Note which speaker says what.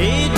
Speaker 1: It